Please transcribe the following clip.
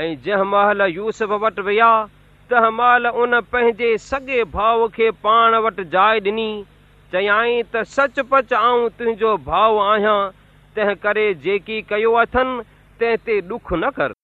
۽ جنهن مهل يوسف وٽ ويا تنهن مهل ان پنهنجي سڳي ڀاءُ کي پاڻ وٽ جاءِ ڏني. چيائين ته سچ پچ آئون تنهنجو ڀاءُ آهيان تنهن ڪري جيڪي ڪيو اٿن تنهن تي ڏک نه ڪر.